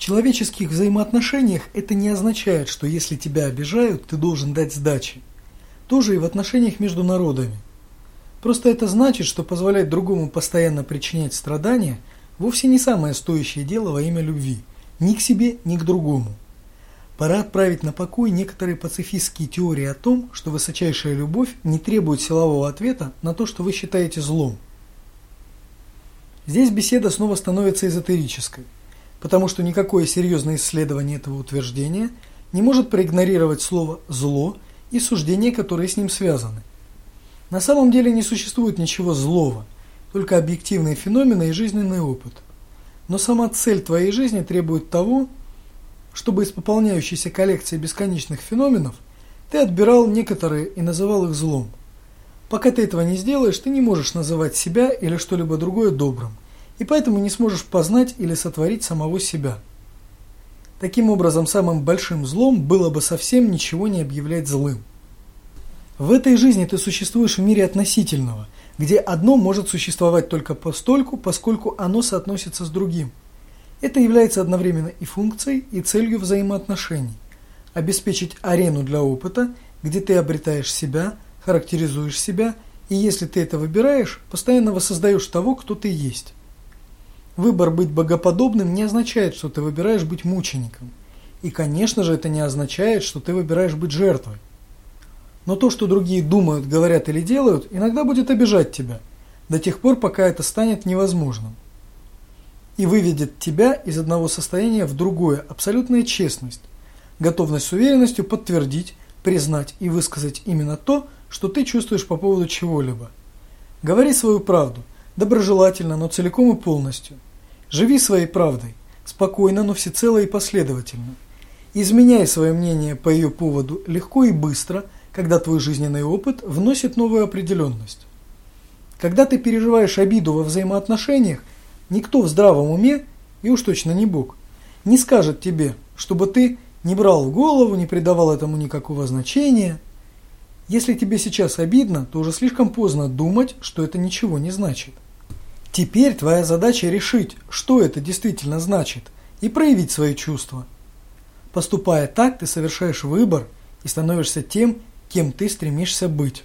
человеческих взаимоотношениях это не означает, что если тебя обижают, ты должен дать сдачи. Тоже и в отношениях между народами. Просто это значит, что позволять другому постоянно причинять страдания вовсе не самое стоящее дело во имя любви. Ни к себе, ни к другому. Пора отправить на покой некоторые пацифистские теории о том, что высочайшая любовь не требует силового ответа на то, что вы считаете злом. Здесь беседа снова становится эзотерической потому что никакое серьезное исследование этого утверждения не может проигнорировать слово «зло» и суждения, которые с ним связаны. На самом деле не существует ничего злого, только объективные феномены и жизненный опыт. Но сама цель твоей жизни требует того, чтобы из пополняющейся коллекции бесконечных феноменов ты отбирал некоторые и называл их злом. Пока ты этого не сделаешь, ты не можешь называть себя или что-либо другое добрым – и поэтому не сможешь познать или сотворить самого себя. Таким образом, самым большим злом было бы совсем ничего не объявлять злым. В этой жизни ты существуешь в мире относительного, где одно может существовать только постольку, поскольку оно соотносится с другим. Это является одновременно и функцией, и целью взаимоотношений. Обеспечить арену для опыта, где ты обретаешь себя, характеризуешь себя, и если ты это выбираешь, постоянно воссоздаешь того, кто ты есть. Выбор быть богоподобным не означает, что ты выбираешь быть мучеником. И, конечно же, это не означает, что ты выбираешь быть жертвой. Но то, что другие думают, говорят или делают, иногда будет обижать тебя, до тех пор, пока это станет невозможным. И выведет тебя из одного состояния в другое, абсолютная честность, готовность с уверенностью подтвердить, признать и высказать именно то, что ты чувствуешь по поводу чего-либо. Говори свою правду, доброжелательно, но целиком и полностью. Живи своей правдой, спокойно, но всецело и последовательно. Изменяй свое мнение по ее поводу легко и быстро, когда твой жизненный опыт вносит новую определенность. Когда ты переживаешь обиду во взаимоотношениях, никто в здравом уме, и уж точно не Бог, не скажет тебе, чтобы ты не брал в голову, не придавал этому никакого значения. Если тебе сейчас обидно, то уже слишком поздно думать, что это ничего не значит. Теперь твоя задача решить, что это действительно значит, и проявить свои чувства. Поступая так, ты совершаешь выбор и становишься тем, кем ты стремишься быть.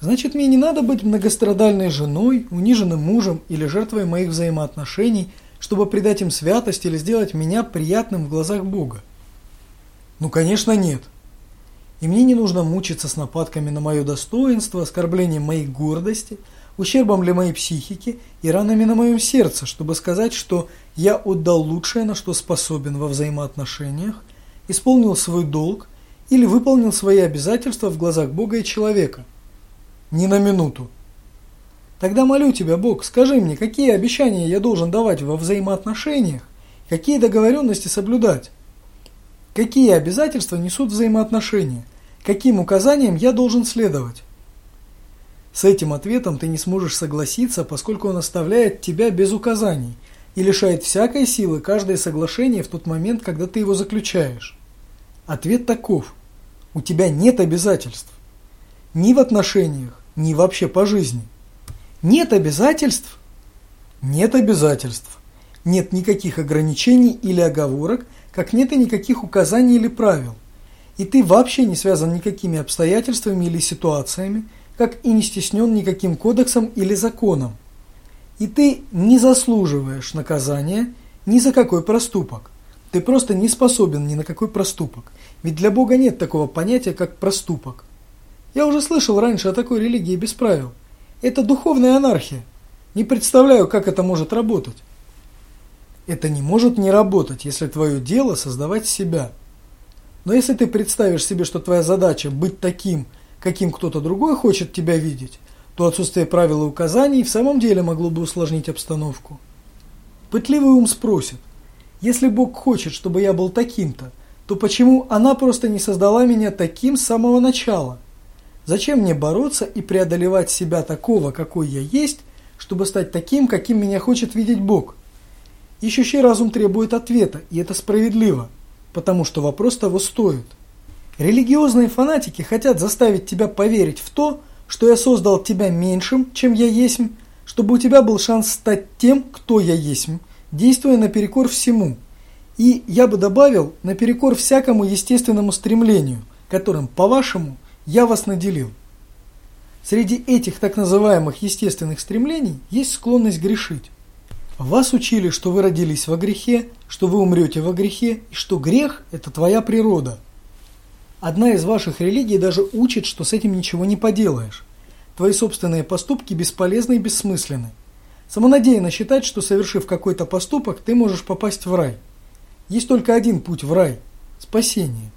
Значит, мне не надо быть многострадальной женой, униженным мужем или жертвой моих взаимоотношений, чтобы придать им святость или сделать меня приятным в глазах Бога. Ну, конечно, нет. И мне не нужно мучиться с нападками на мое достоинство, оскорблением моей гордости – ущербом для моей психики и ранами на моем сердце, чтобы сказать, что я отдал лучшее, на что способен во взаимоотношениях, исполнил свой долг или выполнил свои обязательства в глазах Бога и человека. Ни на минуту. Тогда молю тебя, Бог, скажи мне, какие обещания я должен давать во взаимоотношениях, какие договоренности соблюдать, какие обязательства несут взаимоотношения, каким указаниям я должен следовать. С этим ответом ты не сможешь согласиться, поскольку он оставляет тебя без указаний и лишает всякой силы каждое соглашение в тот момент, когда ты его заключаешь. Ответ таков. У тебя нет обязательств. Ни в отношениях, ни вообще по жизни. Нет обязательств? Нет обязательств. Нет никаких ограничений или оговорок, как нет и никаких указаний или правил. И ты вообще не связан никакими обстоятельствами или ситуациями, как и не стеснен никаким кодексом или законом. И ты не заслуживаешь наказания ни за какой проступок. Ты просто не способен ни на какой проступок. Ведь для Бога нет такого понятия, как проступок. Я уже слышал раньше о такой религии без правил. Это духовная анархия. Не представляю, как это может работать. Это не может не работать, если твое дело создавать себя. Но если ты представишь себе, что твоя задача быть таким, каким кто-то другой хочет тебя видеть, то отсутствие правил и указаний в самом деле могло бы усложнить обстановку. Пытливый ум спросит, если Бог хочет, чтобы я был таким-то, то почему она просто не создала меня таким с самого начала? Зачем мне бороться и преодолевать себя такого, какой я есть, чтобы стать таким, каким меня хочет видеть Бог? Ищущий разум требует ответа, и это справедливо, потому что вопрос того стоит. Религиозные фанатики хотят заставить тебя поверить в то, что я создал тебя меньшим, чем я есть, чтобы у тебя был шанс стать тем, кто я есть, действуя наперекор всему. И я бы добавил, наперекор всякому естественному стремлению, которым, по-вашему, я вас наделил. Среди этих так называемых естественных стремлений есть склонность грешить. Вас учили, что вы родились во грехе, что вы умрете во грехе, и что грех – это твоя природа. Одна из ваших религий даже учит, что с этим ничего не поделаешь. Твои собственные поступки бесполезны и бессмысленны. Самонадеянно считать, что совершив какой-то поступок, ты можешь попасть в рай. Есть только один путь в рай – спасение.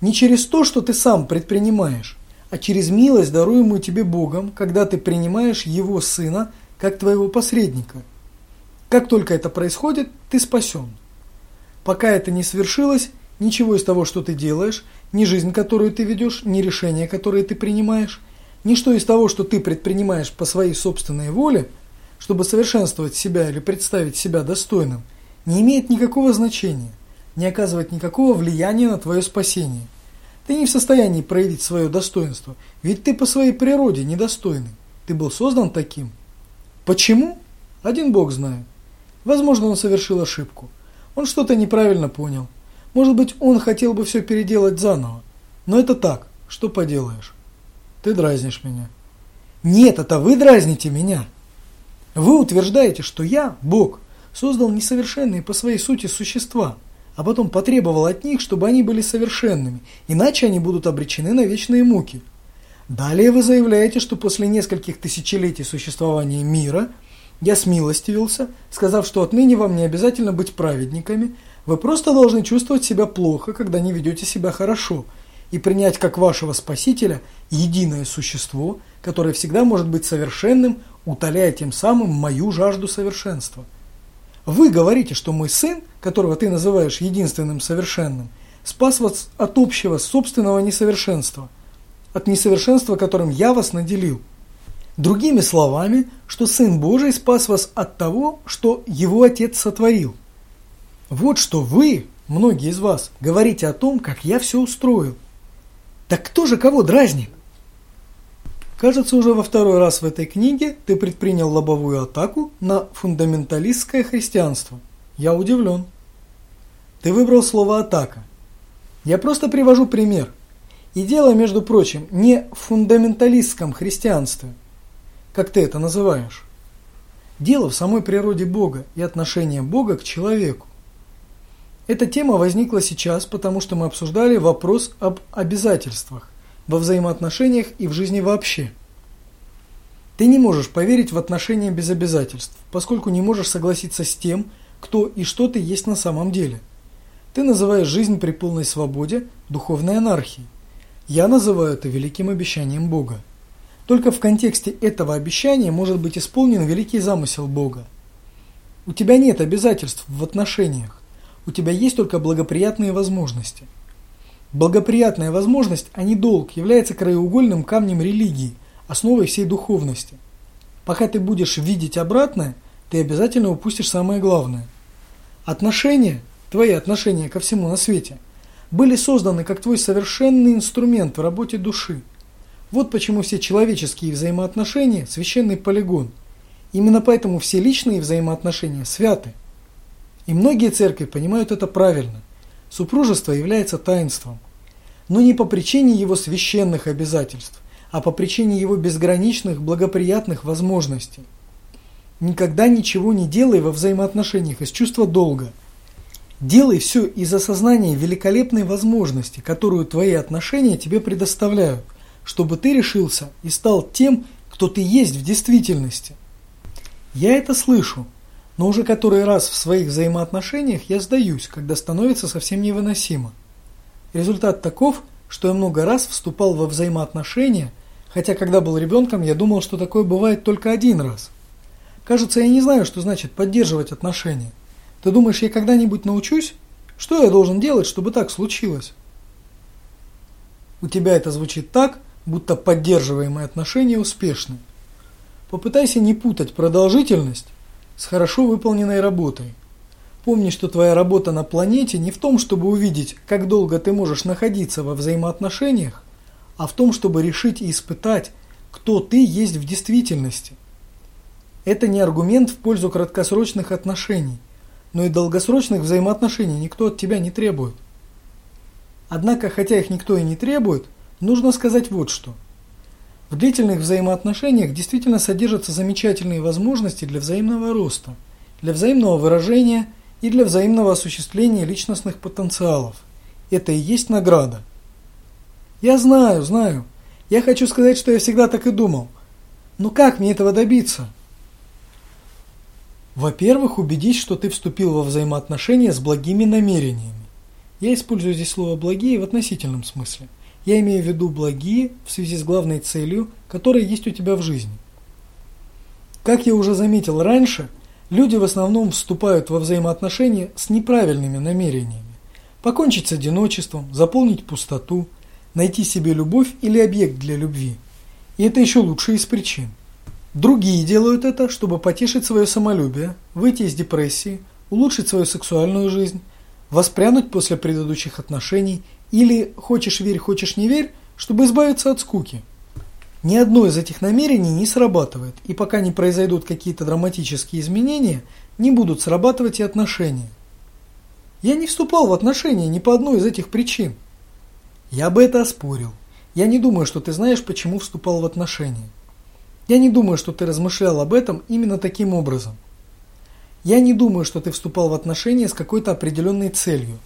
Не через то, что ты сам предпринимаешь, а через милость, даруемую тебе Богом, когда ты принимаешь Его Сына как твоего посредника. Как только это происходит, ты спасен. Пока это не свершилось, ничего из того, что ты делаешь, ни жизнь, которую ты ведешь, ни решения, которые ты принимаешь, Ничто из того, что ты предпринимаешь по своей собственной воле, чтобы совершенствовать себя или представить себя достойным, не имеет никакого значения, не оказывает никакого влияния на твое спасение. Ты не в состоянии проявить свое достоинство, ведь ты по своей природе недостойный. Ты был создан таким. Почему? Один Бог знает. Возможно, он совершил ошибку. Он что-то неправильно понял. Может быть, он хотел бы все переделать заново. Но это так, что поделаешь. Ты дразнишь меня. Нет, это вы дразните меня. Вы утверждаете, что я, Бог, создал несовершенные по своей сути существа, а потом потребовал от них, чтобы они были совершенными, иначе они будут обречены на вечные муки. Далее вы заявляете, что после нескольких тысячелетий существования мира я смилостивился, сказав, что отныне вам не обязательно быть праведниками, вы просто должны чувствовать себя плохо, когда не ведете себя хорошо – и принять как вашего Спасителя единое существо, которое всегда может быть совершенным, утоляя тем самым мою жажду совершенства. Вы говорите, что мой сын, которого ты называешь единственным совершенным, спас вас от общего собственного несовершенства, от несовершенства, которым я вас наделил. Другими словами, что Сын Божий спас вас от того, что Его Отец сотворил. Вот что вы, многие из вас, говорите о том, как я все устроил – так кто же кого дразнит? Кажется, уже во второй раз в этой книге ты предпринял лобовую атаку на фундаменталистское христианство. Я удивлен. Ты выбрал слово «атака». Я просто привожу пример. И дело, между прочим, не в фундаменталистском христианстве, как ты это называешь. Дело в самой природе Бога и отношении Бога к человеку. Эта тема возникла сейчас, потому что мы обсуждали вопрос об обязательствах во взаимоотношениях и в жизни вообще. Ты не можешь поверить в отношения без обязательств, поскольку не можешь согласиться с тем, кто и что ты есть на самом деле. Ты называешь жизнь при полной свободе духовной анархией. Я называю это великим обещанием Бога. Только в контексте этого обещания может быть исполнен великий замысел Бога. У тебя нет обязательств в отношениях у тебя есть только благоприятные возможности. Благоприятная возможность, а не долг, является краеугольным камнем религии, основой всей духовности. Пока ты будешь видеть обратное, ты обязательно упустишь самое главное. Отношения, твои отношения ко всему на свете, были созданы как твой совершенный инструмент в работе души. Вот почему все человеческие взаимоотношения – священный полигон. Именно поэтому все личные взаимоотношения святы. И многие церкви понимают это правильно. Супружество является таинством. Но не по причине его священных обязательств, а по причине его безграничных благоприятных возможностей. Никогда ничего не делай во взаимоотношениях из чувства долга. Делай все из осознания великолепной возможности, которую твои отношения тебе предоставляют, чтобы ты решился и стал тем, кто ты есть в действительности. Я это слышу, но уже который раз в своих взаимоотношениях я сдаюсь, когда становится совсем невыносимо. Результат таков, что я много раз вступал во взаимоотношения, хотя когда был ребенком, я думал, что такое бывает только один раз. Кажется, я не знаю, что значит поддерживать отношения. Ты думаешь, я когда-нибудь научусь? Что я должен делать, чтобы так случилось? У тебя это звучит так, будто поддерживаемые отношения успешны. Попытайся не путать продолжительность с хорошо выполненной работой. Помни, что твоя работа на планете не в том, чтобы увидеть, как долго ты можешь находиться во взаимоотношениях, а в том, чтобы решить и испытать, кто ты есть в действительности. Это не аргумент в пользу краткосрочных отношений. но и долгосрочных взаимоотношений никто от тебя не требует. Однако, хотя их никто и не требует, нужно сказать вот что. В длительных взаимоотношениях действительно содержатся замечательные возможности для взаимного роста, для взаимного выражения и для взаимного осуществления личностных потенциалов. Это и есть награда. Я знаю, знаю. Я хочу сказать, что я всегда так и думал. Но как мне этого добиться? Во-первых, убедись, что ты вступил во взаимоотношения с благими намерениями. Я использую здесь слово «благие» в относительном смысле. Я имею в виду благие в связи с главной целью, которая есть у тебя в жизни. Как я уже заметил раньше, люди в основном вступают во взаимоотношения с неправильными намерениями. Покончить с одиночеством, заполнить пустоту, найти себе любовь или объект для любви. И это еще лучше из причин. Другие делают это, чтобы потешить свое самолюбие, выйти из депрессии, улучшить свою сексуальную жизнь, воспрянуть после предыдущих отношений или, хочешь верь, хочешь не верь, чтобы избавиться от скуки. Ни одно из этих намерений не срабатывает, и пока не произойдут какие-то драматические изменения, не будут срабатывать и отношения. Я не вступал в отношения ни по одной из этих причин. Я бы это оспорил. Я не думаю, что ты знаешь, почему вступал в отношения. Я не думаю, что ты размышлял об этом именно таким образом. Я не думаю, что ты вступал в отношения с какой-то определенной целью.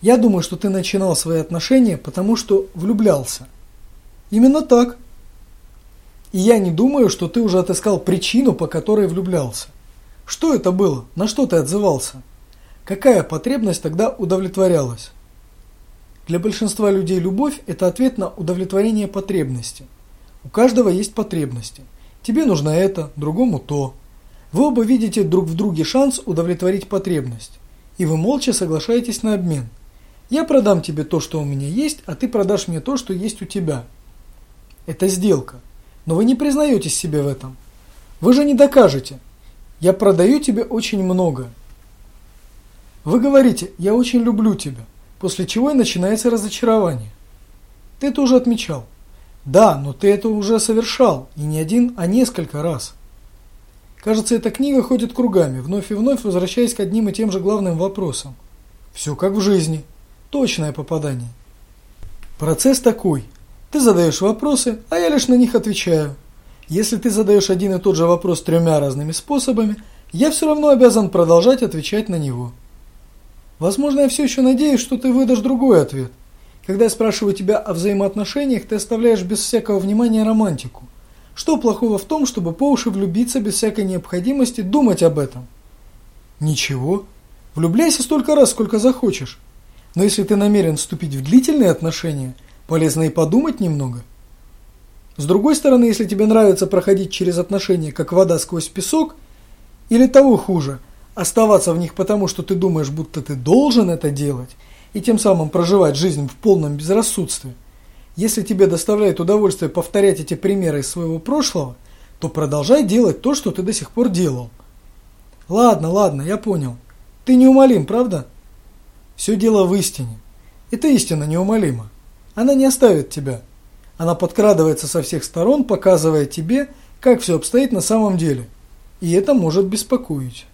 Я думаю, что ты начинал свои отношения, потому что влюблялся. Именно так. И я не думаю, что ты уже отыскал причину, по которой влюблялся. Что это было? На что ты отзывался? Какая потребность тогда удовлетворялась? Для большинства людей любовь – это ответ на удовлетворение потребности. У каждого есть потребности. Тебе нужно это, другому то. Вы оба видите друг в друге шанс удовлетворить потребность. И вы молча соглашаетесь на обмен. Я продам тебе то, что у меня есть, а ты продашь мне то, что есть у тебя. Это сделка. Но вы не признаетесь себе в этом. Вы же не докажете. Я продаю тебе очень много. Вы говорите, я очень люблю тебя после чего и начинается разочарование. Ты это уже отмечал. Да, но ты это уже совершал, и не один, а несколько раз. Кажется, эта книга ходит кругами, вновь и вновь возвращаясь к одним и тем же главным вопросам. Все как в жизни. Точное попадание. Процесс такой. Ты задаешь вопросы, а я лишь на них отвечаю. Если ты задаешь один и тот же вопрос тремя разными способами, я все равно обязан продолжать отвечать на него. Возможно, я все еще надеюсь, что ты выдашь другой ответ. Когда я спрашиваю тебя о взаимоотношениях, ты оставляешь без всякого внимания романтику. Что плохого в том, чтобы по уши влюбиться без всякой необходимости думать об этом? Ничего. Влюбляйся столько раз, сколько захочешь. Но если ты намерен вступить в длительные отношения, полезно и подумать немного. С другой стороны, если тебе нравится проходить через отношения, как вода сквозь песок, или того хуже – оставаться в них потому, что ты думаешь, будто ты должен это делать, и тем самым проживать жизнь в полном безрассудстве. Если тебе доставляет удовольствие повторять эти примеры из своего прошлого, то продолжай делать то, что ты до сих пор делал. Ладно, ладно, я понял. Ты неумолим, правда? Все дело в истине. Эта истина неумолима. Она не оставит тебя. Она подкрадывается со всех сторон, показывая тебе, как все обстоит на самом деле. И это может беспокоить.